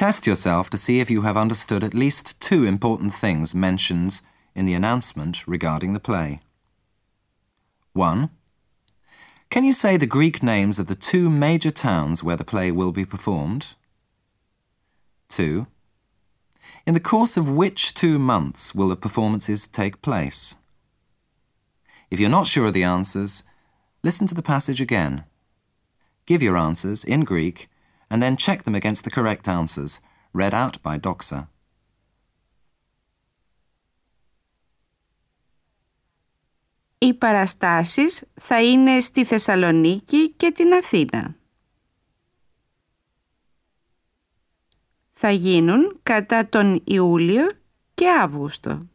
Test yourself to see if you have understood at least two important things mentioned in the announcement regarding the play. 1. Can you say the Greek names of the two major towns where the play will be performed? 2. In the course of which two months will the performances take place? If you're not sure of the answers, listen to the passage again. Give your answers in Greek and then check them against the correct answers, read out by Doxa. Οι παραστάσεις θα είναι στη Θεσσαλονίκη και την Αθήνα. Θα γίνουν κατά τον Ιούλιο και Αύγουστο.